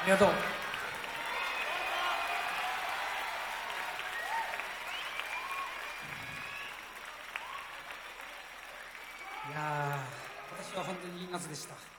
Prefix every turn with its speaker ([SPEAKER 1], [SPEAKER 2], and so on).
[SPEAKER 1] ありがとう。いやー私は本当にいい夏でした。